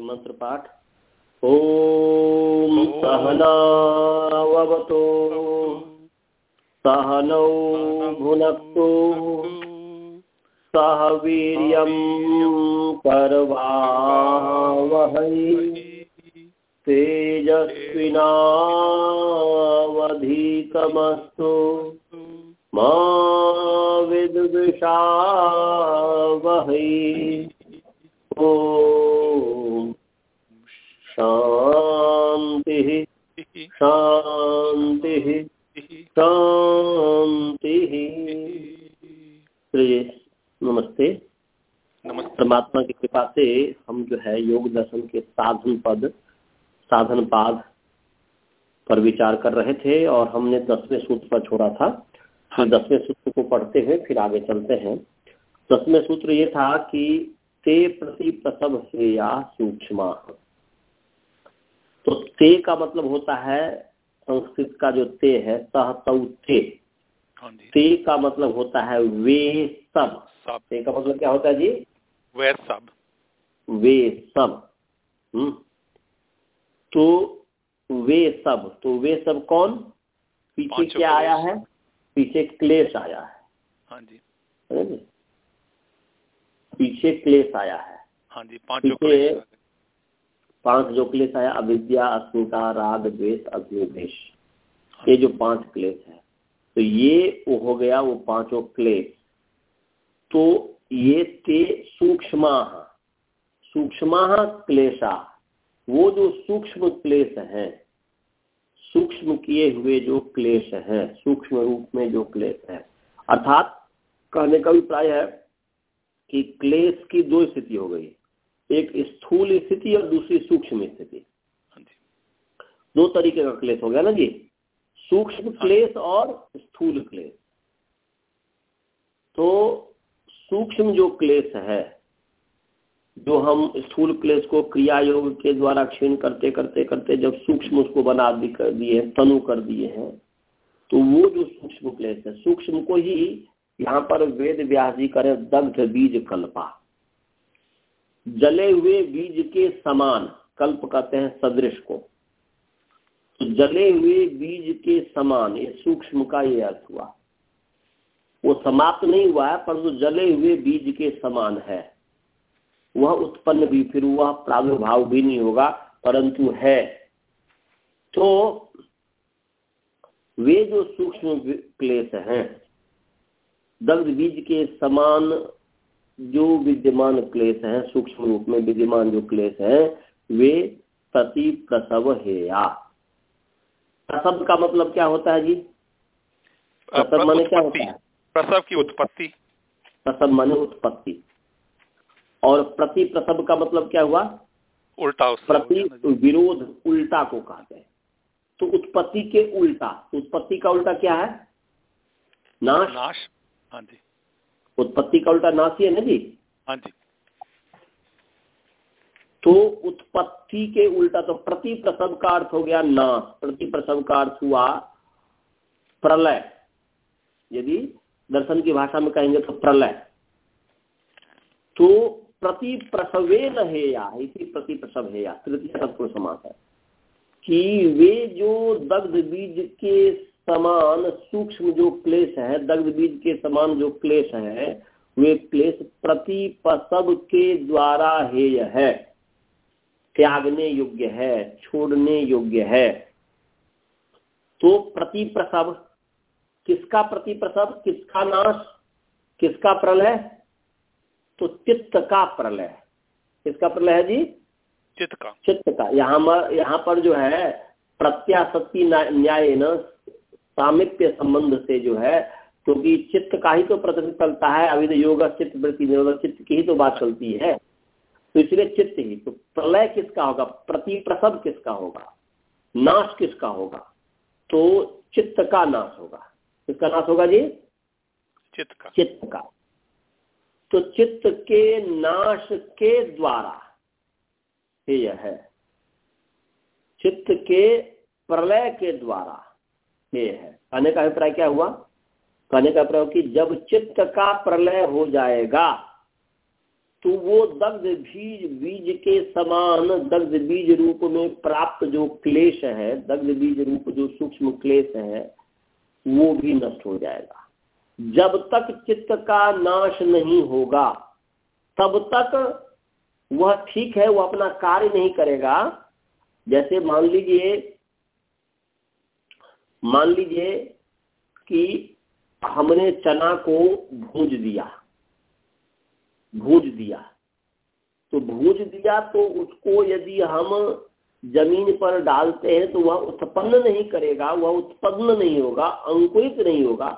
मंत्र पाठ ओम सहनावतो। सहनौ भुनक्तु। सह वीर्यं करवावहै तेजस्विनावधीतमस्तु। मा विद्विषावहै ॐ शान्तिः शान्तिः शान्तिः नमस्ते। परमात्मा की कृपा से हम जो है योग दर्शन के साधन पद साधन पाद पर विचार कर रहे थे और हमने दसवें सूत्र पर छोड़ा था। तो दसवें सूत्र को पढ़ते हुए फिर आगे चलते हैं। दसवें सूत्र ये था कि ते प्रति प्रसव हेया सूक्ष्म। तो ते का मतलब होता है संस्कृत का जो ते है सह ते हाँ ते का मतलब होता है वे सब। सब। ते का मतलब क्या होता है जी? वे सब। वे सब। हम्म। तो वे सब। तो वे सब कौन? पीछे क्या आया है? पीछे क्लेश आया है। हाँ जी। पीछे क्लेश आया है। हाँ जी पाँचों पीछे। पाँच जो क्लेश आया, अविद्या अस्मिता राग, द्वेष, अग्निदेश। ये जो पाँच क्लेश है तो ये वो हो गया वो पाँचों क्लेश। तो ये ते सूक्ष्म सूक्ष्म क्लेशा। वो जो सूक्ष्म क्लेश हैं, सूक्ष्म किए हुए जो क्लेश हैं, सूक्ष्म रूप में जो क्लेश है, अर्थात कहने का अभिप्राय है कि क्लेश की दो स्थिति हो गई। एक स्थूल स्थिति और दूसरी सूक्ष्म स्थिति। हाँ दो तरीके का क्लेश हो गया ना जी। सूक्ष्म क्लेश और स्थूल क्लेश। तो सूक्ष्म जो क्लेश है जो हम स्थूल क्लेश को क्रिया योग के द्वारा क्षीण करते करते करते जब सूक्ष्म उसको बना कर दिए हैं तनु कर दिए हैं तो वो जो सूक्ष्म क्लेश है सूक्ष्म को ही यहाँ पर वेद व्यास जी करें दग्ध बीज कल्पा। जले हुए बीज के समान, कल्प कहते हैं सदृश को। तो जले हुए बीज के समान, ये सूक्ष्म का ये अर्थ हुआ। वो समाप्त नहीं हुआ है, परंतु जले हुए बीज के समान है। वह उत्पन्न भी, फिर वह प्रादुर्भाव भी नहीं होगा, परंतु है। तो वे जो सूक्ष्म क्लेश हैं, दग्ध बीज के समान जो विद्यमान क्लेश हैं सूक्ष्म रूप में विद्यमान जो क्लेश हैं वे प्रति प्रसव हेया। प्रसव का मतलब क्या होता है जी? प्रसव माने क्या होता है? प्रसव की उत्पत्ति। प्रसव माने उत्पत्ति। और प्रति प्रसव का मतलब क्या हुआ? उल्टा प्रति। विरोध उल्टा को कहते हैं। तो उत्पत्ति के उल्टा उत्पत्ति का उल्टा क्या है? नाश। नाश। हाँ जी। उत्पत्ति का उल्टा नाश ही है ना जी? हाँ जी। तो उत्पत्ति के उल्टा तो प्रति प्रसव का अर्थ हो गया नाश। प्रति प्रसव का अर्थ हुआ प्रलय। यदि दर्शन की भाषा में कहेंगे तो प्रलय। तो प्रति प्रसवे न हेया इसी प्रति प्रसव हेया तृतीय तत्पुरुष समास है कि वे जो दग्ध बीज के समान सूक्ष्म जो क्लेश है दग्ध बीज के समान जो क्लेश है वे क्लेश प्रति प्रसव के द्वारा हेय है। त्यागने योग्य है छोड़ने योग्य है। तो प्रति प्रसव किसका प्रति प्रसव किसका नाश किसका प्रलय? तो चित्त का प्रलय। किसका प्रलय है जी? चित्त का। चित्त का। यहाँ यहाँ पर जो है प्रत्याशक्ति न्याय न सामिप्य संबंध से जो है क्योंकि तो चित्त का ही तो प्रचलित चलता है अभी तो योग चित्त वृत्ति निरोध चित्त की ही तो बात चलती है। तो इसलिए चित्त ही तो प्रलय किसका होगा? प्रति प्रसव किसका होगा? नाश किसका होगा? तो चित्त का नाश होगा। किसका नाश होगा जी? चित्त का। चित्त का। तो चित्त के नाश के द्वारा यह है। चित्त के प्रलय के द्वारा ये है। कहने का अभिप्राय क्या हुआ? कहने का अभिप्राय कि जब चित्त का प्रलय हो जाएगा तो वो दग्ध बीज बीज के समान दग्ध बीज रूप में प्राप्त जो क्लेश है, दग्ध बीज रूप जो सूक्ष्म क्लेश है, वो भी नष्ट हो जाएगा। जब तक चित्त का नाश नहीं होगा, तब तक वह ठीक है वह अपना कार्य नहीं करेगा। जैसे मान लीजिए मान लीजिए कि हमने चना को भूज दिया भूज दिया। तो भूज दिया तो उसको यदि हम ज़मीन पर डालते हैं तो वह उत्पन्न नहीं करेगा वह उत्पन्न नहीं होगा अंकुरित नहीं होगा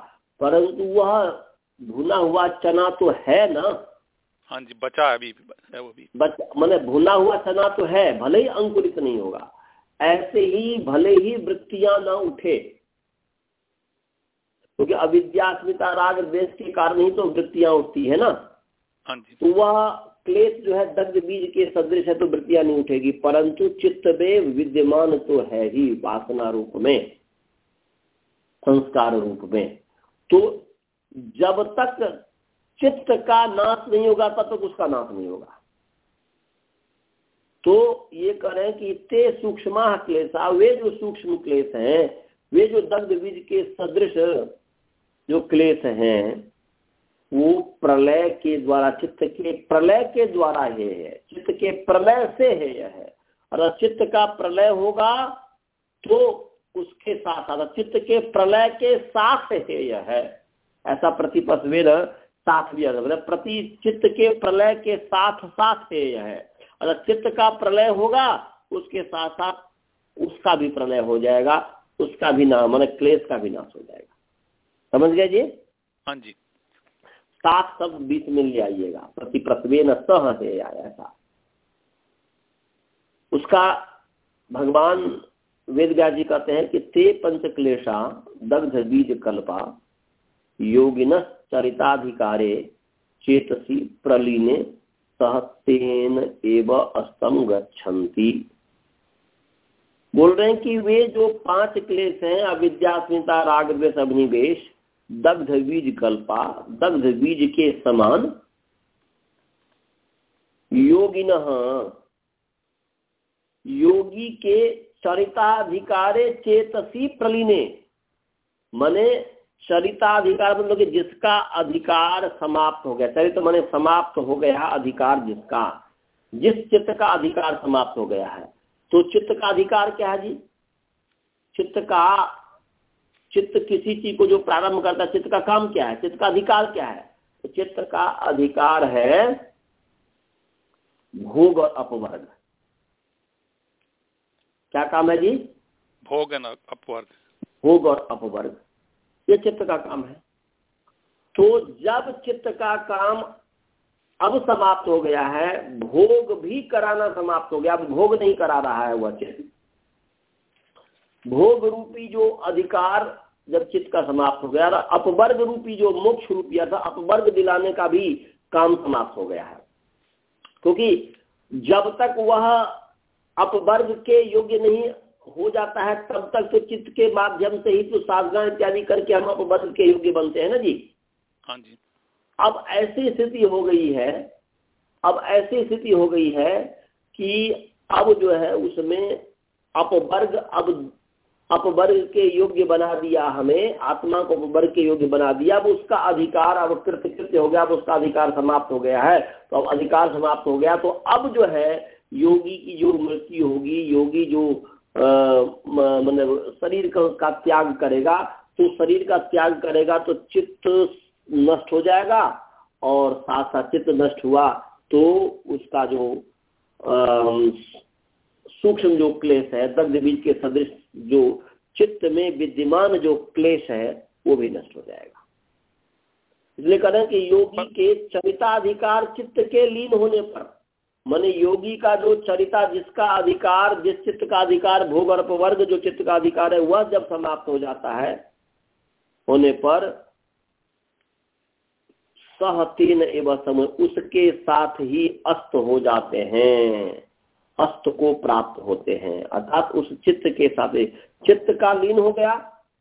परंतु वह भुना हुआ चना तो है ना? हाँ जी बचा अभी है वो भी। बचा मैंने भुना हुआ चना तो है भले ही अंकुरित नहीं होगा। ऐसे ही भले ही वृत्तियाँ ना उठे क्योंकि तो राग देश के कारण ही तो वृत्तियाँ उठती है ना। हाँ जी। तो वह क्लेश जो है दग्ध बीज के सदृश है तो वृत्तियाँ नहीं उठेगी परंतु चित्त में विद्यमान तो है ही वासना रूप में संस्कार रूप में। तो जब तक चित्त का नाश नहीं होगा तब तक उसका नाश नहीं होगा। तो ये करें कि इतने सूक्ष्म क्लेशा वे जो सूक्ष्म क्लेश हैं वे जो दग्ध बीज के सदृश जो क्लेश हैं, वो प्रलय के द्वारा, चित्त के प्रलय के द्वारा ये है। चित्त के प्रलय से है यह। है अगर चित्त का प्रलय होगा तो उसके साथ साथ चित्त के प्रलय के साथ है यह। है ऐसा प्रतिपस्वेद साथ भी मतलब प्रति चित्त के प्रलय के साथ साथ है यह। है और चित्त का प्रलय होगा, उसके साथ साथ उसका भी प्रलय हो जाएगा, उसका भी नाम मान क्लेश का भी नाश हो जाएगा। समझ गए जी? हाँ जी। सात शब्द बीच में ले आइएगा। प्रति प्रसवे न सह है ऐसा उसका भगवान वेद व्यास जी कहते हैं कि ते पंच क्लेशा दग्ध बीज कल्पा योगिन चरिताधिकारे चेतसी प्रलीने सहतेन एव अस्तम गच्छन्ति बोल रहे हैं कि वे जो पाँच क्लेश हैं अविद्यास्मिता राग द्वेष अभिनिवेश दग्ध बीज कल्पा दग्ध बीज के समान। योगिन, योगी के चरिताधिकारे चेतसी प्रलीने। मने चरिताधिकार मतलब कि जिसका अधिकार समाप्त हो गया। चरित मने समाप्त हो गया अधिकार जिसका। जिस चित्त का अधिकार समाप्त हो गया है। तो चित्त का अधिकार क्या है जी? चित्त का चित्त किसी चीज़ को जो प्रारंभ करता है चित्त का काम क्या है? चित्त का अधिकार क्या है? तो चित्त का अधिकार है भोग और अपवर्ग। क्या काम है जी? भोग अपवर्ग। भोग और अपवर्ग। ये चित्त का काम है। तो जब चित्त का काम अब समाप्त हो गया है भोग भी कराना समाप्त हो गया अब भोग नहीं करा रहा है वह चित्त। भोग रूपी जो अधिकार जब चित्त का समाप्त हो गया अपवर्ग रूपी जो मोक्ष रूपिया था अपवर्ग दिलाने का भी काम समाप्त हो गया है। क्योंकि जब तक वह अपवर्ग के योग्य नहीं हो जाता है तब तक तो चित्त के माध्यम से ही तो साधना इत्यादि करके हम अपवर्ग के योग्य बनते हैं ना जी? हाँ जी। अब ऐसी स्थिति हो गई है अब ऐसी स्थिति हो गई है कि अब जो है उसमें अपवर्ग अब अपवर्ग के योग्य बना दिया हमें, आत्मा को अपवर्ग के योग्य बना दिया, अब उसका अधिकार, अब कृत्य कृत्य हो गया, अब उसका अधिकार समाप्त हो गया है। तो अब अधिकार समाप्त हो गया तो अब जो है, योगी की जो मृत्यु होगी, योगी जो मतलब शरीर का त्याग करेगा तो शरीर का त्याग करेगा तो चित्त नष्ट हो जाएगा और साथ साथ चित्त नष्ट हुआ तो उसका जो सूक्ष्म जो क्लेश है दग्ध बीज के सदृश जो चित्त में विद्यमान जो क्लेश है वो भी नष्ट हो जाएगा। इसलिए कह रहे हैं कि योगी के चरिताधिकार चित्त के लीन होने पर माने योगी का जो चरिता जिसका अधिकार जिस चित्त का अधिकार भोग वर्ग जो चित्त का अधिकार है वह जब समाप्त हो जाता है होने पर सह तीन एवं समय उसके साथ ही अस्त हो जाते हैं। अस्त को प्राप्त होते हैं। अर्थात उस चित्त के साथ चित्त का लीन हो गया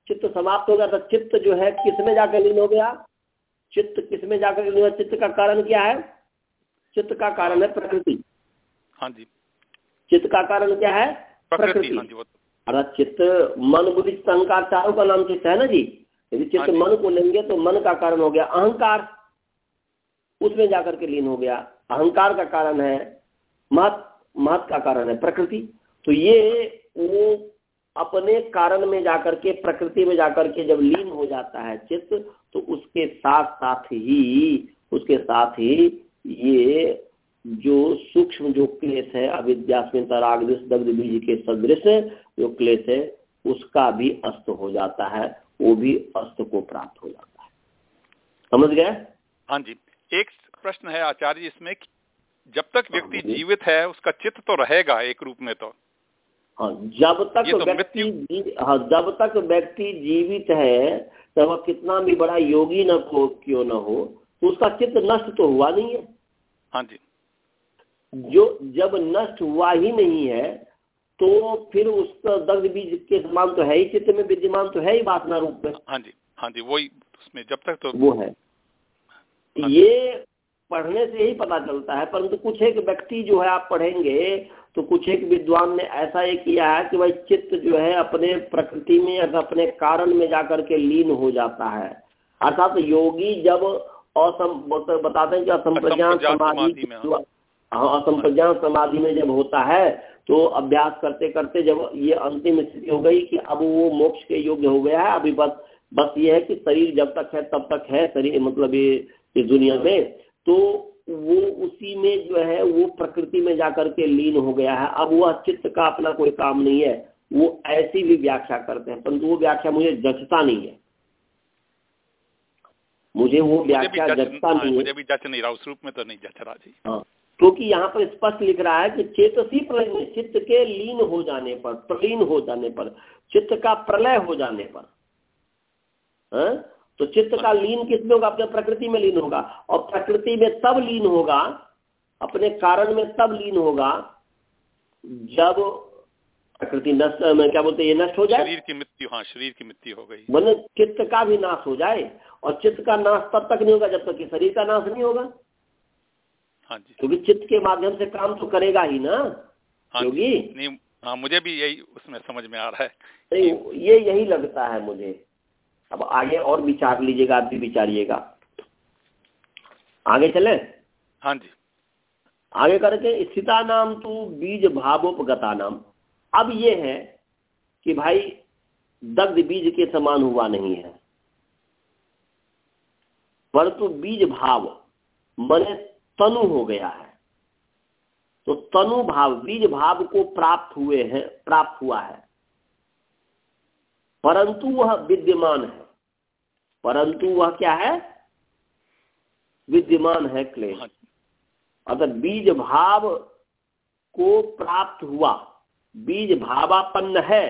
चित्त समाप्त हो गया तो चित्त जो है किसमें जाकर लीन हो गया? चित्त किसमें जाकर लीन हो गया? चित्त का कारण क्या है? चित्त का कारण है प्रकृति। हाँ जी। चित्त का कारण क्या है? प्रकृति हाँ जी अरे चित्त मन बुद्धि अहंकार चारों का नाम चित्त है ना जी? यदि चित्त हाँ मन को लेंगे तो मन का कारण हो गया अहंकार। उसमें जाकर के लीन हो गया। अहंकार का कारण है महत महत का कारण है प्रकृति। तो ये वो अपने कारण में जाकर के, प्रकृति में जाकर के जब लीन हो जाता है चित्त तो उसके साथ साथ ही, उसके साथ ही ये जो सूक्ष्म जो क्लेश है अविद्यास्मिता राग दग्ध, बीज के सदृश जो क्लेश है, उसका भी अस्त हो जाता है, वो भी अस्त को प्राप्त हो जाता है। समझ गए? हाँ जी। एक प्रश्न है आचार्य इसमें कि जब तक व्यक्ति जीवित है उसका चित्त तो रहेगा एक रूप में तो। हाँ जब तक तो व्यक्ति हाँ जब तक व्यक्ति जीवित है तो वह कितना भी बड़ा योगी न को क्यों न हो तो उसका चित्त नष्ट तो हुआ नहीं है। हाँ जी। जो जब नष्ट हुआ ही नहीं है तो फिर उसका दग्ध बीज के समान तो है ही चित्त में विद्यमान तो है ही वासना रूप में। हाँ जी हाँ जी वही उसमें जब तक तो वो है। हाँ। ये पढ़ने से ही पता चलता है परंतु कुछ एक व्यक्ति जो है आप पढ़ेंगे तो कुछ एक विद्वान ने ऐसा ये किया है कि भाई चित्त जो है अपने प्रकृति में अर्थात अपने कारण में जाकर के लीन हो जाता है अर्थात योगी जब असम बताते हैं कि असंप्रज्ञान समाधि समाधि हाँ। हाँ असंप्रज्ञान समाधि में जब होता है तो अभ्यास करते करते जब ये अंतिम स्थिति हो गई कि अब वो मोक्ष के योग्य हो गया है अभी बस बस ये है कि शरीर जब तक है तब तक है शरीर मतलब ये इस दुनिया में तो वो उसी में जो है वो प्रकृति में जाकर के लीन हो गया है। अब वह चित्त का अपना कोई काम नहीं है वो ऐसी भी व्याख्या करते हैं। परंतु वो व्याख्या मुझे जचता नहीं है। मुझे वो व्याख्या जच जचता हाँ, नहीं है। मुझे भी जच नहीं रहा उस रूप में तो नहीं जच रहा जी। हाँ क्योंकि यहाँ पर स्पष्ट लिख रहा है कि चेतसी प्रलय में चित्त के लीन हो जाने पर प्रलीन हो जाने पर चित्त का प्रलय हो जाने पर हाँ? तो चित्त का लीन किसमें होगा? अपने प्रकृति में लीन होगा। और प्रकृति में तब लीन होगा अपने कारण में तब लीन होगा जब प्रकृति नष्ट में क्या बोलते हैं ये नष्ट हो जाए। शरीर की मृत्यु हाँ शरीर की मृत्यु हो गई। मतलब चित्त का भी नाश हो जाए और चित्त का नाश तब तक नहीं होगा जब तक कि शरीर का नाश नहीं होगा। हाँ जी। क्योंकि चित्त के माध्यम से काम तो करेगा ही ना हाँ योगी। नहीं हाँ मुझे भी यही उसमें समझ में आ रहा है नहीं ये यही लगता है मुझे। अब आगे और विचार लीजिएगा आप भी विचारिएगा। आगे चले? हाँ जी। आगे करके स्थिता नाम तो बीज भावोपगता नाम अब ये है कि भाई दग्ध बीज के समान हुआ नहीं है। परंतु बीज भाव मने तनु हो गया है। तो तनु भाव बीज भाव को प्राप्त हुए हैं प्राप्त हुआ है। परंतु वह विद्यमान है। परंतु वह क्या है? विद्यमान है क्लेश। हाँ अगर बीज भाव को प्राप्त हुआ बीज भावापन्न है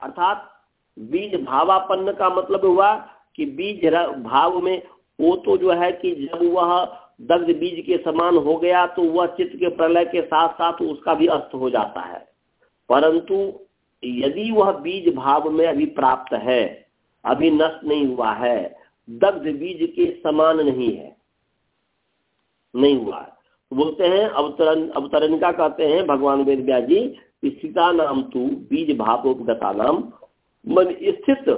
अर्थात बीज भावापन्न का मतलब हुआ कि बीज भाव में वो तो जो है कि जब वह दग्ध बीज के समान हो गया तो वह चित्त के प्रलय के साथ साथ उसका भी अस्त हो जाता है। परंतु यदि वह बीज भाव में अभी प्राप्त है अभी नष्ट नहीं हुआ है। दग्ध बीज के समान नहीं है। नहीं हुआ है। तो बोलते हैं, अवतरण, अवतरणिका कहते हैं, भगवान वेद व्यास जी स्थिता नाम तू, बीज भावोपगता नाम, मन स्थित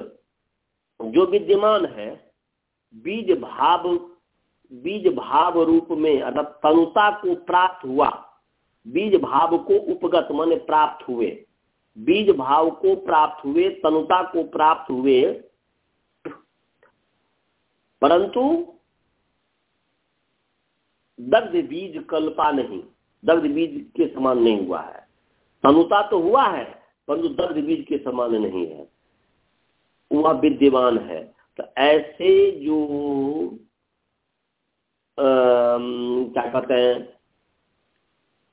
जो विद्यमान है, बीज भाव बीज भाव रूप में, अर्थात तनुता को प्राप्त हुआ, बीज भाव को उपगत मन प्राप्त हुए, बीज भाव को प्राप्त हुए, तनुता को प्राप्त हुए परंतु दग्ध बीज कल्पा नहीं दग्ध बीज के समान नहीं हुआ है। तनुता तो हुआ है परंतु दग्ध बीज के समान नहीं है। वह विद्यमान है। तो ऐसे जो अम, क्या कहते हैं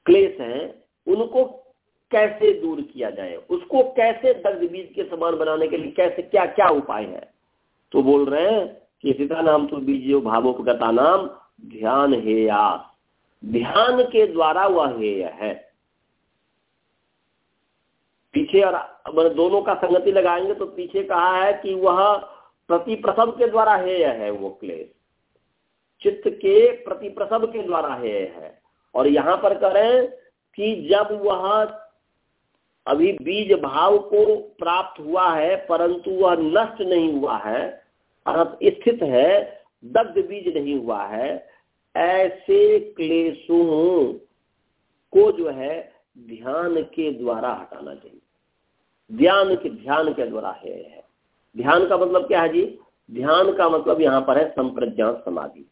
क्लेश हैं उनको कैसे दूर किया जाए? उसको कैसे दग्ध बीज के समान बनाने के लिए कैसे क्या क्या उपाय है? तो बोल रहे हैं कि नाम तो बीज भावोपगता नाम ध्यान हेयास ध्यान के द्वारा वह हेय है। पीछे और दोनों का संगति लगाएँगे तो पीछे कहा है कि वह प्रति प्रसव के द्वारा हेय है वो क्लेश। चित्त के प्रति प्रसव के द्वारा हेय है। और यहाँ पर करें कि जब वह अभी बीज भाव को प्राप्त हुआ है, परंतु वह नष्ट नहीं हुआ है स्थित है दग्ध बीज नहीं हुआ है ऐसे क्लेशों को जो है ध्यान के द्वारा हटाना चाहिए। ध्यान के ध्यान के द्वारा है, है ध्यान का मतलब क्या है जी? ध्यान का मतलब यहाँ पर है संप्रज्ञान समाधि।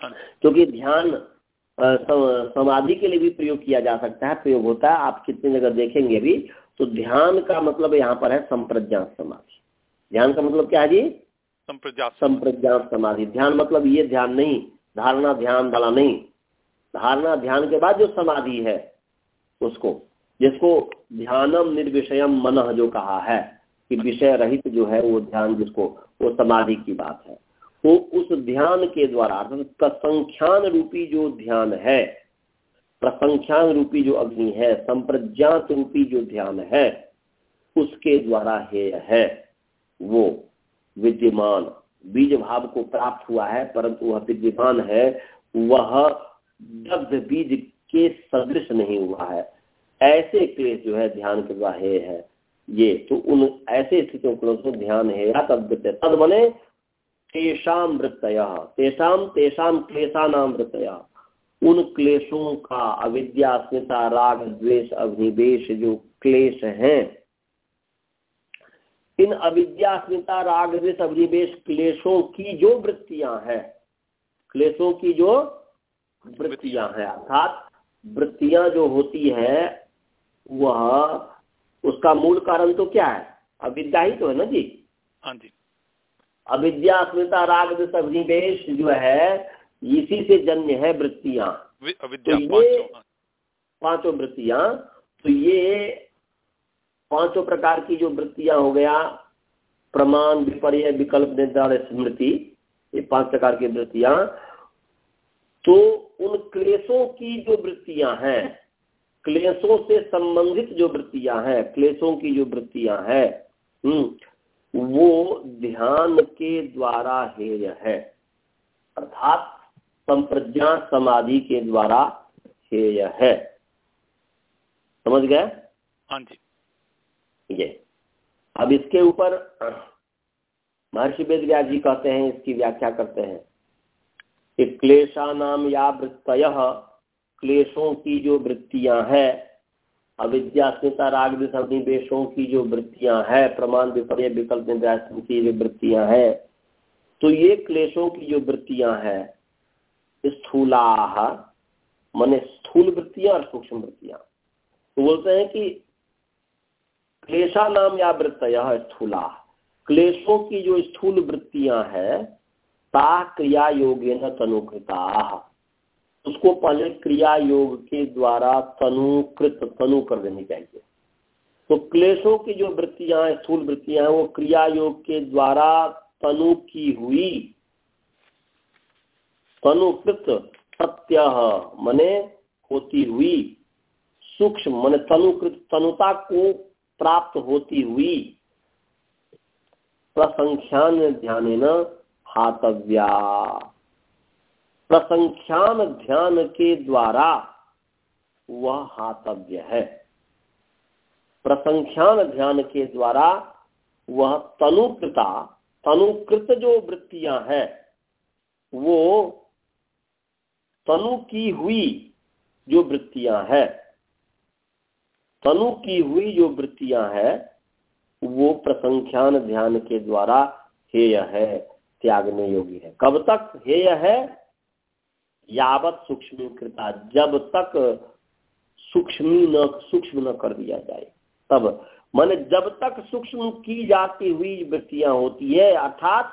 हाँ। क्योंकि ध्यान समाधि के लिए भी प्रयोग किया जा सकता है प्रयोग होता है। आप कितनी जगह देखेंगे भी तो ध्यान का मतलब यहाँ पर है संप्रज्ञात समाधि। ध्यान का मतलब क्या है जी? संप्रज्ञात समाधि ध्यान मतलब ये ध्यान नहीं, धारणा ध्यान वाला नहीं। धारणा ध्यान के बाद जो समाधि है, उसको, जिसको ध्यानम निर्विषयम मन जो कहा है, कि विषय रहित जो है वो ध्यान जिसको, वो समाधि की बात है। तो उस ध्यान के द्वारा प्रसंख्यान रूपी जो ध्यान है, प्रसंख्यान रूपी जो अग्नि है, संप्रज्ञात रूपी जो ध्यान है, उसके द्वारा हेय है, वो विद्यमान। बीज भाव को प्राप्त हुआ है, परंतु वह विद्यमान है, वह दग्ध बीज के सदृश नहीं हुआ है। ऐसे क्लेश जो है, ध्यान के द्वारा हे ये तो उन ऐसे स्थितियों को ध्यान है। तद बने तेषाम वृत्तया। तेषाम तेषाम क्लेशानाम वृत्तया। उन क्लेशों का अविद्या स्मिता राग, द्वेष अभिनिवेश जो क्लेश हैं इन अविद्या स्मिता राग द्वेष अभिनिवेश क्लेशों की जो वृत्तियाँ हैं क्लेशों की जो वृत्तियाँ हैं अर्थात वृत्तियाँ जो होती है वह उसका मूल कारण तो क्या है? अविद्या ही तो है ना जी? हाँ जी। अविद्या अस्मिता राग अभिनिवेश जो है इसी से जन्य है वृत्तियाँ। तो ये हाँ। पाँचों वृत्तियाँ तो ये पाँचों प्रकार की जो वृत्तियाँ हो गया, प्रमाण, विपर्य, विकल्प, निर्धार, स्मृति, ये पाँच प्रकार की वृत्तियाँ। तो उन क्लेशों की जो वृत्तियाँ हैं, क्लेशों से संबंधित जो वृत्तियाँ हैं, क्लेशों की जो वृत्तियाँ हैं हम्म वो ध्यान के द्वारा हेय है। अर्थात संप्रज्ञा समाधि के द्वारा हेय है। समझ गए? हाँ जी। ये अब इसके ऊपर, महर्षि वेद व्यास जी कहते हैं, इसकी व्याख्या करते हैं कि क्लेशा नाम या वृत्त क्लेशों की जो वृत्तियाँ हैं अविद्यास्मिता राग विषयों की जो वृत्तियाँ हैं, प्रमाण, विपर्य, विकल्प की जो वृत्तियाँ हैं तो ये क्लेशों की जो वृत्तियाँ हैं, स्थूला, मन स्थूल वृत्तियाँ और सूक्ष्म वृत्तियाँ। तो बोलते हैं कि क्लेशा नाम या वृत्त स्थूला। क्लेशों की जो स्थूल वृत्तियाँ हैं ता क्रिया योगे न तनुकृता। उसको पहले क्रिया योग के द्वारा तनुकृत, तनु कर देनी चाहिए। तो क्लेशों की जो वृत्तियाँ स्थूल वृत्तियाँ हैं, वो क्रिया योग के द्वारा तनु की हुई, तनुकृत सत्य मने होती हुई, सूक्ष्म मन तनुकृत, तनुता को प्राप्त होती हुई प्रसंख्यान ध्यान हातव्या प्रसंख्यान ध्यान के द्वारा वह हातव्य है। प्रसंख्यान ध्यान के द्वारा वह तनुकृता, तनुकृत जो वृत्तियाँ हैं, वो तनु की हुई जो वृत्तियाँ हैं। तनु की हुई जो वृत्तियाँ हैं, वो प्रसंख्यान ध्यान के द्वारा हेय है, त्यागने योगी है। कब तक हेय है? यावत सूक्ष्म कृता जब तक सूक्ष्म न सूक्ष्म न कर दिया जाए। तब, माने जब तक सूक्ष्म की जाती हुई वृत्तियाँ होती है, अर्थात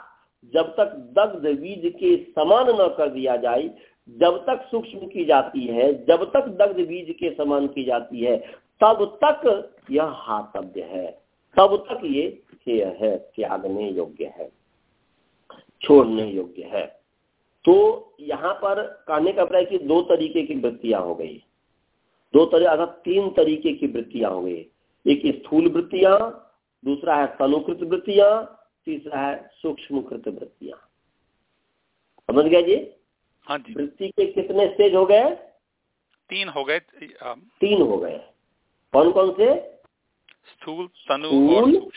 जब तक दग्ध बीज के समान न कर दिया जाए, जब तक सूक्ष्म की जाती है, जब तक दग्ध बीज के समान की जाती है तब तक यह हातव्य है। तब तक ये हेय है त्यागने योग्य है छोड़ने योग्य है। तो यहाँ पर कहने का अभिप्राय कि दो तरीके की वृत्तियाँ हो गई। दो तरह अर्थात तीन तरीके की वृत्तियाँ हो गई। एक स्थूल वृत्तियाँ दूसरा है तनुकृत वृत्तियाँ तीसरा है सूक्ष्मकृत वृत्तियाँ। समझ गया जी? हाँ जी। वृत्ति के कितने स्टेज हो गए? तीन हो गए तीन हो गए। कौन कौन से? स्थूल तनु और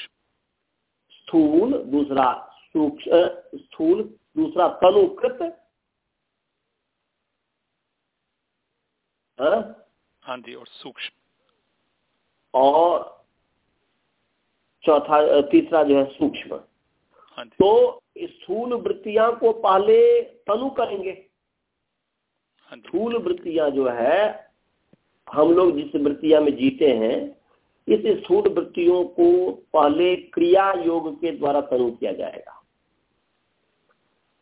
स्थूल दूसरा सूक्ष्म स्थूल दूसरा तनुकृत। हाँ? हाँ जी और सूक्ष्म। और चौथा तीसरा जो है सूक्ष्म। हाँ तो स्थूल वृत्तियाँ को पहले तनु करेंगे। हाँ स्थूल वृत्तियाँ जो है हम लोग जिस वृत्तिया में जीते हैं, इस स्थूल वृत्तियों को पहले क्रिया योग के द्वारा तनु किया जाएगा।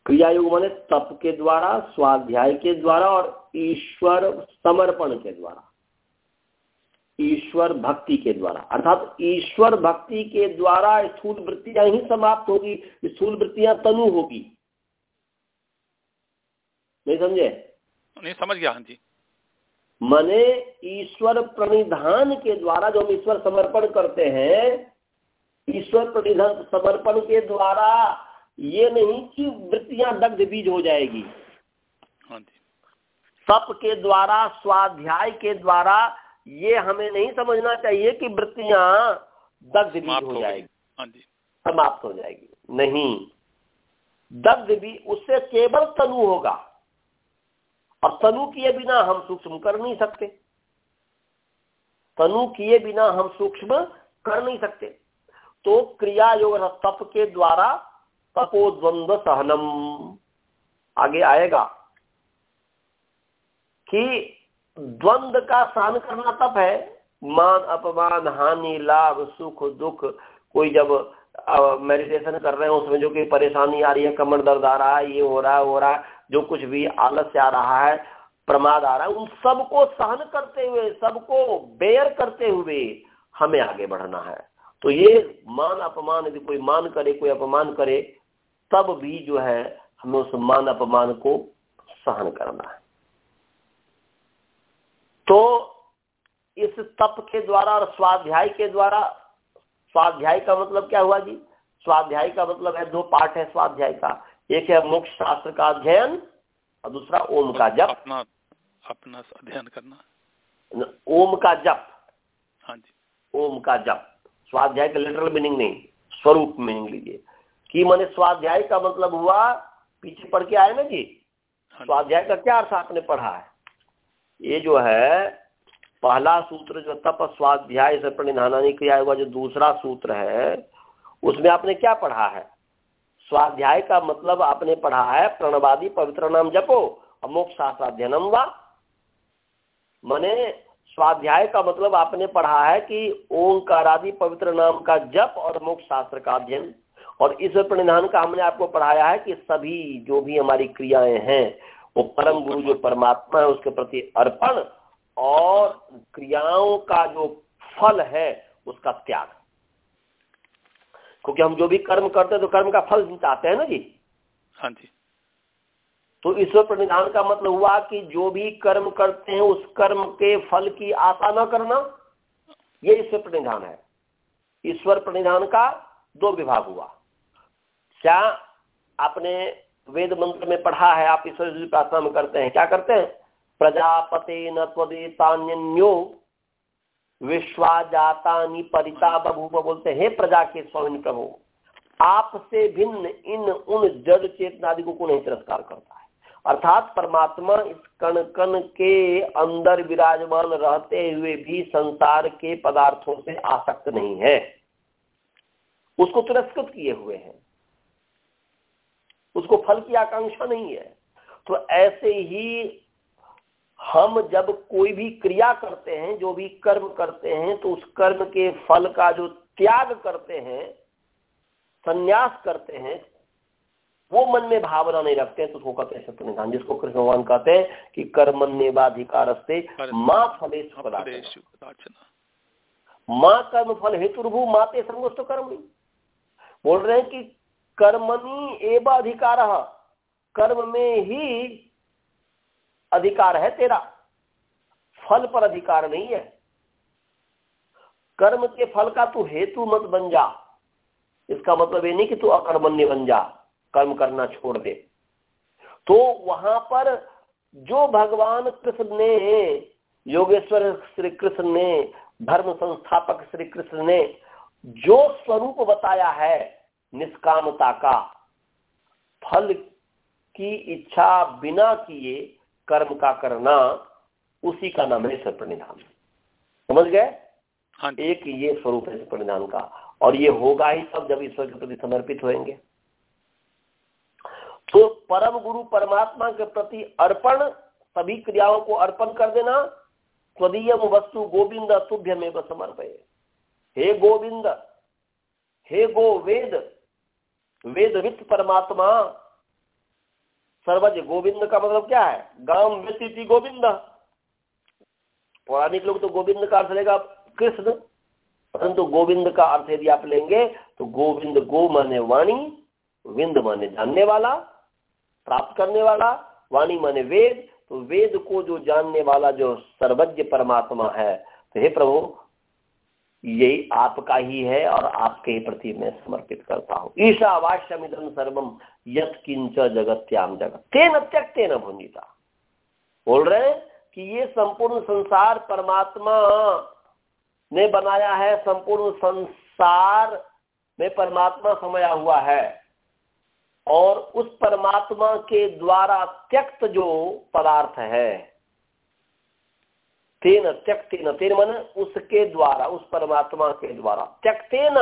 क्रिया योग माने तप के द्वारा, स्वाध्याय के द्वारा और ईश्वर समर्पण के द्वारा। ईश्वर भक्ति के द्वारा। अर्थात ईश्वर भक्ति के द्वारा स्थूल वृत्तियाँ ही समाप्त होगी, स्थूल वृत्तियाँ तनु होगी। नहीं समझे? नहीं, समझ गया हाँ जी। मने ईश्वर प्रणिधान के द्वारा जो हम ईश्वर समर्पण करते हैं ईश्वर प्रणिधान समर्पण के द्वारा ये नहीं कि वृत्तियाँ दग्ध बीज हो जाएगी। हाँ तप के द्वारा स्वाध्याय के द्वारा ये हमें नहीं समझना चाहिए कि वृत्तियाँ दग्ध बीज हो जाएगी। हाँ समाप्त हो जाएगी। नहीं। दग्ध भी उससे केवल तनु होगा। और तनु किए बिना हम सूक्ष्म कर नहीं सकते। तनु किए बिना हम सूक्ष्म कर नहीं सकते। तो क्रिया योग तप के द्वारा तपोद्वंद सहनम। आगे आएगा कि द्वंद का सहन करना तप है। मान अपमान, हानि, लाभ, सुख, दुख, कोई जब मेडिटेशन कर रहे हैं, उसमें जो कोई परेशानी आ रही है, कमर दर्द आ रहा है, ये हो रहा है हो रहा है जो कुछ भी आलस्य आ रहा है, प्रमाद आ रहा है, उन सबको सहन करते हुए, सबको बेयर करते हुए हमें आगे बढ़ना है। तो ये मान अपमान, यदि कोई मान करे, कोई अपमान करे, तब भी जो है, हमें उस मान अपमान को सहन करना है। तो इस तप के द्वारा और स्वाध्याय के द्वारा स्वाध्याय का मतलब क्या हुआ जी? स्वाध्याय का मतलब है दो पार्ट है स्वाध्याय का। एक है मोक्ष शास्त्र का अध्ययन और दूसरा ओम का जप। अपना अपना अध्ययन करना। ओम का जप। हाँ जी। ओम का जप। स्वाध्याय का लिटरल मीनिंग नहीं स्वरूप मीनिंग लीजिए। कि मैंने स्वाध्याय का मतलब हुआ पीछे पढ़ के आए ना जी? हाँ स्वाध्याय का क्या अर्थ आपने पढ़ा है? ये जो है पहला सूत्र जो तप स्वाध्याय से प्रणिधानी क्रिया हुआ जो दूसरा सूत्र है, उसमें आपने क्या पढ़ा है? स्वाध्याय का मतलब आपने पढ़ा है, प्रणवादी पवित्र नाम जपो अमोक शास्त्राध्ययनम वा। मने स्वाध्याय का मतलब आपने पढ़ा है कि ओंकार आदि पवित्र नाम का जप और मोक्ष शास्त्र का अध्ययन। और इस प्रणिधान का हमने आपको पढ़ाया है कि सभी जो भी हमारी क्रियाएँ हैं, वो परम गुरु जो परमात्मा है, उसके प्रति अर्पण और क्रियाओं का जो फल है उसका त्याग। क्योंकि हम जो भी कर्म करते हैं तो कर्म का फल चाहते हैं ना जी? हाँ जी। तो ईश्वर प्रणिधान का मतलब हुआ कि जो भी कर्म करते हैं उस कर्म के फल की आशा न करना ये ईश्वर प्रणिधान है। ईश्वर प्रणिधान का दो विभाग हुआ। क्या आपने वेद मंत्र में पढ़ा है आप ईश्वर प्रार्थना में करते हैं क्या करते हैं? प्रजापते नोदितान्यो विश्वाजातानी परिता बभूप बोलते हैं प्रजा के स्वामी प्रभु। आपसे भिन्न इन उन जड़ चेतनादि को नहीं तिरस्कार करता है। अर्थात परमात्मा इस कण कण के अंदर विराजमान रहते हुए भी संसार के पदार्थों से आसक्त नहीं है। उसको तिरस्कृत किए हुए हैं। उसको फल की आकांक्षा नहीं है। तो ऐसे ही हम जब कोई भी क्रिया करते हैं जो भी कर्म करते हैं तो उस कर्म के फल का जो त्याग करते हैं संन्यास करते हैं वो मन में भावना नहीं रखते हैं तो उसको कहते हैं सत्यनिधान जिसको कृष्ण भगवान कहते हैं कि कर्मण्यवाधिकार से माँ फलेश माँ कर्म फल हेतु माते संगोष्ठ कर्म बोल रहे हैं कि कर्मणी एवं अधिकार कर्म में ही अधिकार है तेरा। फल पर अधिकार नहीं है। कर्म के फल का तू हेतु मत बन जा। इसका मतलब ये नहीं कि तू अकर्मण्य बन जा, कर्म करना छोड़ दे। तो वहाँ पर जो भगवान कृष्ण ने, योगेश्वर श्री कृष्ण ने, धर्म संस्थापक श्री कृष्ण ने जो स्वरूप बताया है, निष्कामता का, फल की इच्छा बिना किए कर्म का करना उसी का नाम है ईश्वर प्रणिधान समझ गए? हाँ एक ये स्वरूप है प्रणिधान का और ये होगा ही सब जब ईश्वर के प्रति समर्पित होंगे तो परम गुरु परमात्मा के प्रति अर्पण सभी क्रियाओं को अर्पण कर देना स्वदीय वस्तु गोविंद तुभ्य में समर्पय। हे गोविंद हे गो वेद वेद परमात्मा सर्वज गोविंद का मतलब क्या है? गाँव व्यतीति गोविंद। पौराणिक लोग तो गोविंद का अर्थ लेगा कृष्ण। परंतु गोविंद का अर्थ यदि आप लेंगे तो गोविंद गो माने वाणी, विंद माने जानने वाला, प्राप्त करने वाला, वाणी माने वेद। तो वेद को जो जानने वाला जो सर्वज्ञ परमात्मा है तो हे प्रभु, यही आपका ही है और आपके ही प्रति मैं समर्पित करता हूँ। ईशावास्यमिदम सर्वम यत किंच जगत्याम जगत। तेन त्यक्तेन भूंजिता बोल रहे हैं कि ये संपूर्ण संसार परमात्मा ने बनाया है, संपूर्ण संसार में परमात्मा समाया हुआ है। और उस परमात्मा के द्वारा त्यक्त जो पदार्थ है, तेन त्यक्तेन, तेन मन उसके द्वारा, उस परमात्मा के द्वारा, त्यक्तेन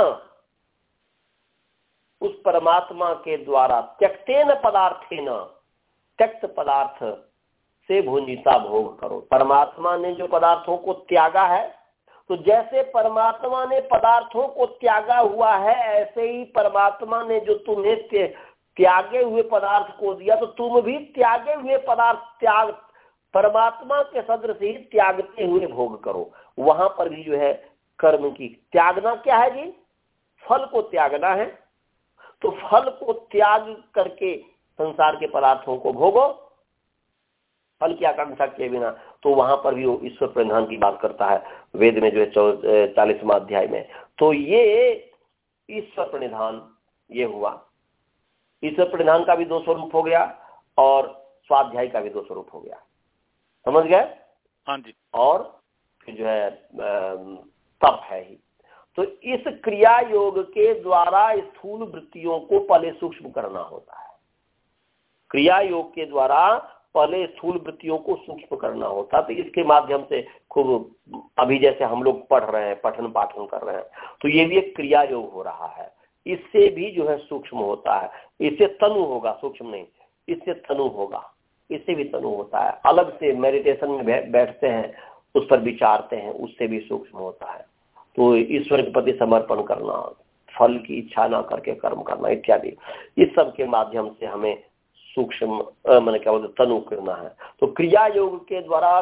उस परमात्मा के द्वारा त्यक्तेन पदार्थेन, त्यक्त पदार्थ से भूंजिता भोग करो। परमात्मा ने जो पदार्थों को त्यागा है तो जैसे परमात्मा ने पदार्थों को त्यागा हुआ है, ऐसे ही परमात्मा ने जो तुम्हें त्यागे हुए पदार्थ को दिया तो तुम भी त्यागे हुए पदार्थ त्याग, परमात्मा के सदृश ही त्यागते हुए भोग करो। वहाँ पर भी जो है कर्म की त्यागना क्या है जी? फल को त्यागना है। तो फल को त्याग करके संसार के पदार्थों को भोगो। फल की आकांक्षा के बिना तो वहाँ पर भी वो ईश्वर प्रधान की बात करता है वेद में जो है चालीसवा अध्याय में। तो ये ईश्वर प्रणिधान ये हुआ। ईश्वर प्रणिधान का भी दो स्वरूप हो गया और स्वाध्याय का भी दो स्वरूप हो गया। समझ गए? हाँ जी। और जो है तप है ही। तो इस क्रिया योग के द्वारा स्थूल वृत्तियों को पहले सूक्ष्म करना होता है। क्रिया योग के द्वारा पहले स्थूल वृत्तियों को सूक्ष्म करना होता तो इसके माध्यम से खूब अभी जैसे हम लोग पढ़ रहे हैं, पठन पाठन कर रहे हैं तो ये भी एक क्रिया योग हो रहा है। इससे भी जो है सूक्ष्म होता है। इससे तनु होगा, सूक्ष्म नहीं, इससे तनु होगा, इससे भी तनु होता है। अलग से मेडिटेशन में बैठते हैं, उस पर विचारते हैं, उससे भी सूक्ष्म होता है। तो ईश्वर के प्रति समर्पण करना, फल की इच्छा ना करके कर्म करना इत्यादि, इस सब के माध्यम से हमें सूक्ष्म मैंने क्या बोलते तनु करना है। तो क्रिया योग के द्वारा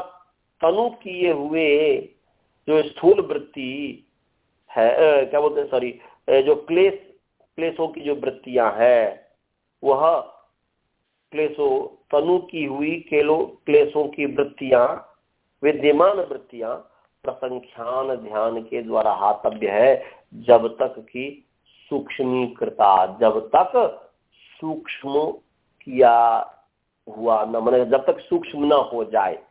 तनु किए हुए जो स्थूल वृत्ति है क्या बोलते हैं सॉरी जो क्लेश, क्लेशों की जो वृत्तियाँ है, वह क्लेशो, तनु की हुई केलो, क्लेशों की वृत्तियाँ, विद्यमान वृत्तियाँ प्रसंख्यान ध्यान के द्वारा हातव्य है जब तक की सूक्ष्मीकृता, जब तक सूक्ष्म किया हुआ न मैंने, जब तक सूक्ष्म न हो जाए।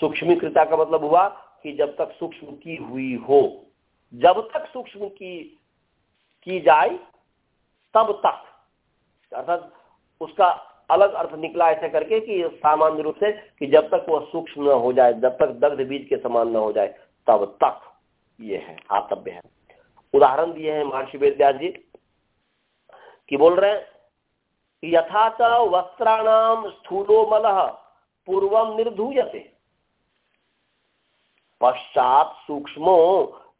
सूक्ष्मीकृता का मतलब हुआ कि जब तक सूक्ष्म की हुई हो, जब तक सूक्ष्म की की जाए, तब तक। अर्थात उसका अलग अर्थ निकला ऐसे करके कि सामान्य रूप से कि जब तक वह सूक्ष्म न हो जाए, जब तक दग्ध बीज के समान न हो जाए, तब तक ये है, आतव्य है। उदाहरण दिए हैं महर्षि वेद्यास जी कि बोल रहे हैं, यथा च वस्त्राणाम स्थूलो मल, पूर्व निर्धूयते। पश्चात सूक्ष्मो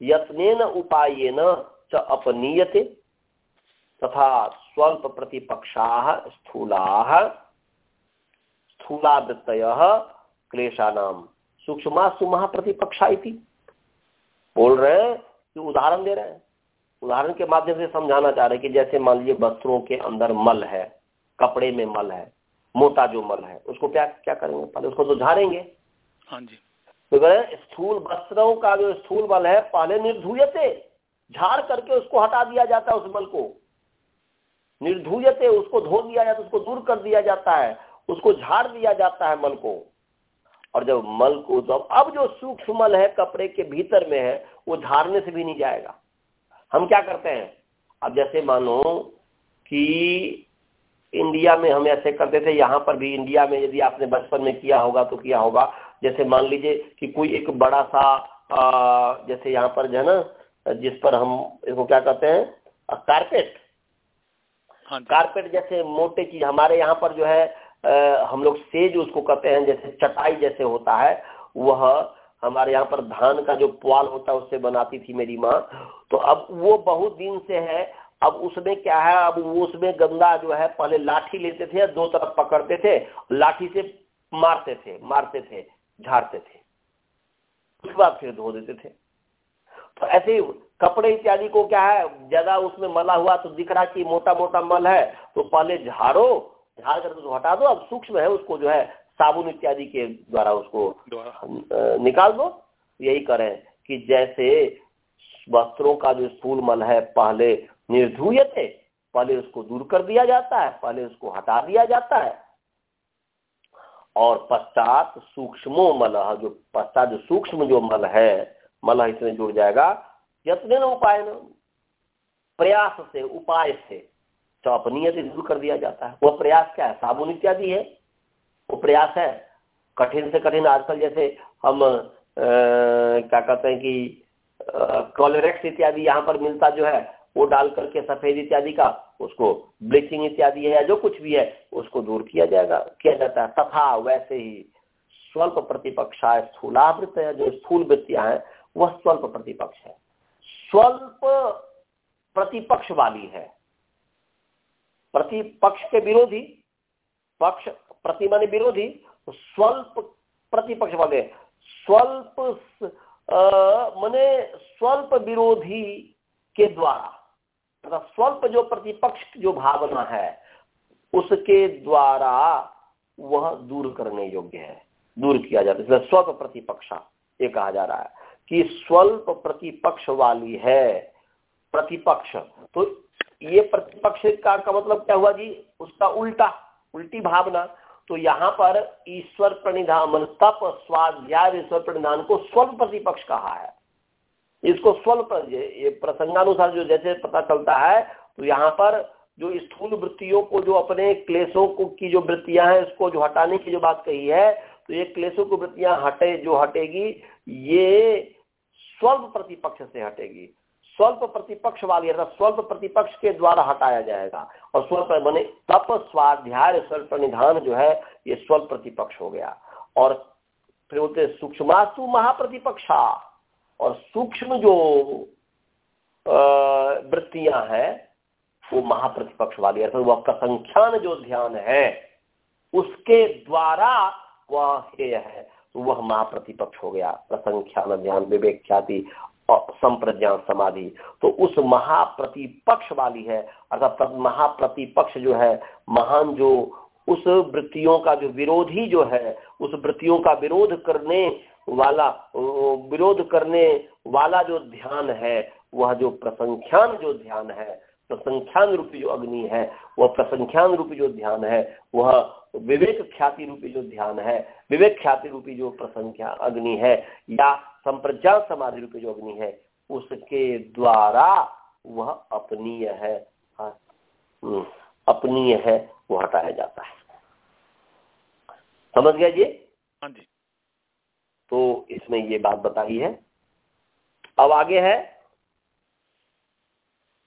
यत्नेन उपायेन च अपनीयते, तथा स्वल्प प्रतिपक्षा स्थूला स्थूलावृत्तय क्लेशानाम सूक्ष्मा सुमा प्रतिपक्षा बोल रहे हैं कि उदाहरण दे रहे हैं। उदाहरण के माध्यम से समझाना चाह रहे हैं कि जैसे मान लीजिए वस्त्रों के अंदर मल है कपड़े में मल है मोटा जो मल है उसको क्या क्या करेंगे? पहले उसको तो झाड़ेंगे। हाँ जी। तो स्थूल वस्त्रों का जो स्थूल मल है पहले निर्धुयते झाड़ करके उसको हटा दिया जाता है उस मल को। निर्धूयते उसको धो दिया जाता उसको दूर कर दिया जाता है उसको झाड़ दिया जाता है मल को। और जब मल को तो अब जो सूक्ष्म मल है कपड़े के भीतर में है वो झाड़ने से भी नहीं जाएगा। हम क्या करते हैं? अब जैसे मानो कि इंडिया में हम ऐसे करते थे यहाँ पर भी इंडिया में यदि आपने बचपन में किया होगा तो किया होगा। जैसे मान लीजिए कि कोई एक बड़ा सा आ, जैसे यहाँ पर जो है ना जिस पर हम इसको क्या कहते हैं? कारपेट। हाँ कारपेट जैसे मोटे चीज़ हमारे यहाँ पर जो है आ, हम लोग सेज उसको कहते हैं जैसे चटाई जैसे होता है वह हमारे यहाँ पर धान का जो पुआल होता है उससे बनाती थी मेरी माँ। तो अब वो बहुत दिन से है अब उसमें क्या है अब वो उसमें गंदा जो है पहले लाठी लेते थे दो तरफ़ पकड़ते थे लाठी से मारते थे मारते थे झाड़ते थे उसके बाद फिर धो देते थे। तो ऐसे कपड़े इत्यादि को क्या है ज़्यादा उसमें मला हुआ तो दिख रहा कि मोटा मोटा मल है तो पहले झाड़ो झाड़ कर तो हटा दो अब सूक्ष्म है उसको जो है साबुन इत्यादि के द्वारा उसको निकाल दो। यही करें कि जैसे वस्त्रों का जो स्थूल मल है पहले निर्धूयते पहले उसको दूर कर दिया जाता है पहले उसको हटा दिया जाता है। और पश्चात सूक्ष्मो मल जो पश्चात जो सूक्ष्म जो मल है मल इसमें जुड़ जाएगा। यत्न उपाय न प्रयास से उपाय से चौपनीय से दूर कर दिया जाता है। वह प्रयास क्या है? साबुन इत्यादि है। वो प्रयास है। कठिन से कठिन आजकल जैसे हम आ, क्या कहते हैं कि कॉलोरेक्स इत्यादि यहाँ पर मिलता जो है वो डाल करके सफ़ेद इत्यादि का उसको ब्लीचिंग इत्यादि है या जो कुछ भी है उसको दूर किया जाएगा किया जाता है। तथा वैसे ही स्वल्प प्रतिपक्षा स्थूलावृत है जो स्थूल वृत्तियाँ हैं वह स्वल्प प्रतिपक्ष है। स्वल्प प्रतिपक्ष वाली है। प्रतिपक्ष के विरोधी, पक्ष प्रति माने विरोधी, स्वल्प प्रतिपक्ष वाले। स्वल्प मने स्वल्प विरोधी के द्वारा मतलब स्वल्प जो प्रतिपक्ष जो भावना है, उसके द्वारा वह दूर करने योग्य है। दूर किया जाता है। स्वल्प प्रतिपक्षा ये कहा जा रहा है। कि स्वल्प प्रतिपक्ष वाली है प्रतिपक्ष। तो ये प्रतिपक्ष का, का मतलब क्या हुआ जी? उसका उल्टा उल्टी भावना। तो यहाँ पर ईश्वर प्रणिधान तप स्वाध्याय ईश्वर प्रणिधान को स्वल्प प्रतिपक्ष कहा है। इसको स्वल्प ये प्रसंगानुसार जो जैसे पता चलता है तो यहाँ पर जो स्थूल वृत्तियों को जो अपने क्लेशों को की जो वृत्तियाँ हैं उसको जो हटाने की जो बात कही है तो ये क्लेशों की वृत्तियाँ हटे जो हटेगी ये स्वल्प प्रतिपक्ष से हटेगी। स्वल्प प्रतिपक्ष वाली अर्थात स्वल्प प्रतिपक्ष के द्वारा हटाया जाएगा। और स्वल्प बने तप स्वाध्याय स्वल्प निधान जो है, ये स्वल्प प्रतिपक्ष हो गया। और फिर बोलते सूक्ष्मासु महाप्रतिपक्षा। और सूक्ष्म जो वृत्तियाँ हैं, वो महाप्रतिपक्ष वाली अर्थात वह प्रसंख्यान जो ध्यान है, उसके द्वारा वह है। तो वह महाप्रतिपक्ष हो गया, प्रसंख्यान ध्यान विवेक ख्याति संप्रज्ञान समाधि। तो उस महाप्रतिपक्ष वाली है, अर्थात महाप्रतिपक्ष जो है, महान जो उस वृत्तियों का जो विरोधी जो है, उस वृत्तियों का विरोध करने वाला विरोध करने वाला जो ध्यान है, वह जो प्रसंख्यान जो ध्यान है प्रसंख्यान रूपी जो अग्नि है वह प्रसंख्यान रूपी जो ध्यान है वह विवेक ख्याति रूपी जो ध्यान है विवेक ख्याति रूपी जो प्रसंख्या अग्नि है या संप्रज्ञान समाधि रूपी जो अग्नि है उसके द्वारा वह अपनीय है हाँ, हम्म, अपनीय है वो हटाया जाता है। समझ गया जी? हाँ जी। तो इसमें ये बात बताई है। अब आगे है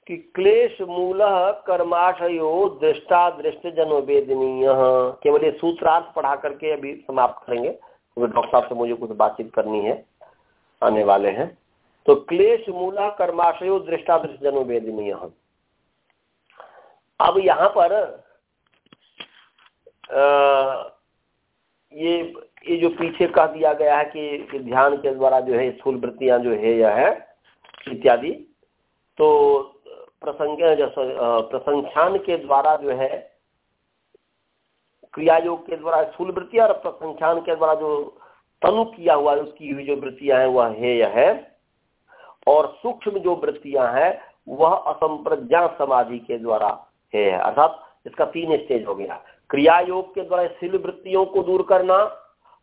कि क्लेश मूल कर्माशयो दृष्टा दृष्ट जनो वेदनीय। केवल ये सूत्रार्थ पढ़ा करके अभी समाप्त करेंगे क्योंकि तो डॉक्टर साहब से मुझे कुछ बातचीत करनी है आने वाले हैं। तो क्लेश मूला कर्माशयो दृष्टा दृष्ट जनो वेदनीय। अब यहाँ पर आ, ये ये जो पीछे कह दिया गया है कि, कि ध्यान के द्वारा जो है स्थूल वृत्तियाँ जो है यह है इत्यादि। तो प्रसंग प्रसंख्यान के द्वारा जो है क्रिया योग के द्वारा स्थूल वृत्तियाँ और प्रसंख्यान के द्वारा जो तनु किया हुआ उसकी जो वृत्तियाँ हैं, वह है यह है। और सूक्ष्म जो वृत्तियाँ हैं, वह असंप्रज्ञा समाधि के द्वारा है। अर्थात इसका तीन स्टेज हो गया। क्रिया योग के द्वारा शील वृत्तियों को दूर करना,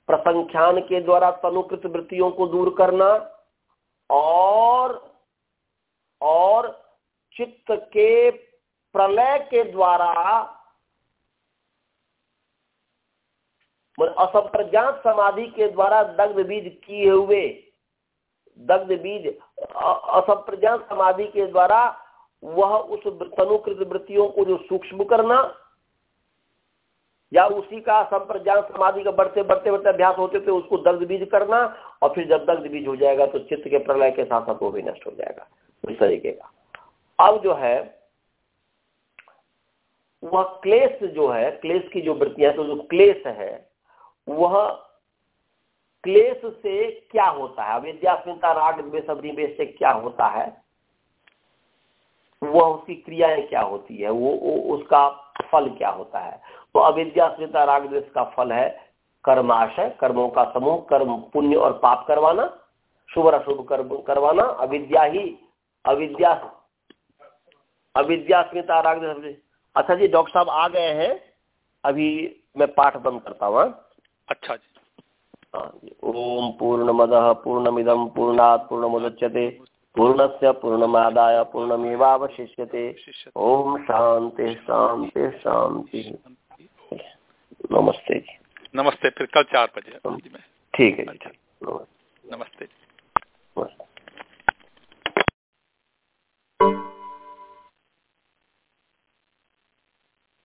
प्रसंख्यान के द्वारा तनुकृत वृत्तियों को दूर करना, और और चित्त के प्रलय के द्वारा असंप्रज्ञात समाधि के द्वारा दग्ध बीज किए हुए, दग्ध बीज असंप्रज्ञात समाधि के द्वारा वह उस तनुकृत वृत्तियों को जो सूक्ष्म करना या उसी का संप्रज्ञान समाधि का बढ़ते बढ़ते बढ़ते अभ्यास होते थे उसको दग्ध बीज करना और फिर जब दग्ध बीज हो जाएगा तो चित्त के प्रलय के साथ साथ वो भी नष्ट हो जाएगा। इस तरीके का। अब जो है वह क्लेश जो है क्लेश की जो वृत्तियाँ तो जो क्लेश है वह क्लेश से क्या होता है? अविद्यास्मिता राग अभिनिवेश से क्या होता है वह उसकी क्रियाएँ क्या होती है? वो, वो उसका फल क्या होता है? तो अविद्यास्मिता राग द्वेष का फल है कर्माशय कर्मों का समूह कर्म पुण्य और पाप करवाना शुभ अशुभ कर्म करवाना अविद्या ही अविद्या अविद्यास्मिता राग द्वेष अच्छा जी डॉक्टर साहब आ गए हैं। अभी मैं पाठ बंद करता हूँ हाँ? अच्छा जी। हाँ ओम पूर्णमद पूर्णमिदम पूर्णात् पूर्णमुदच्यते पूर्णस्य पूर्णमादाय पूर्णमेवावशिष्यते। ओम शांति शांति शांति नमस्ते जी। नमस्ते फिर कल चार बजे। ठीक है जी।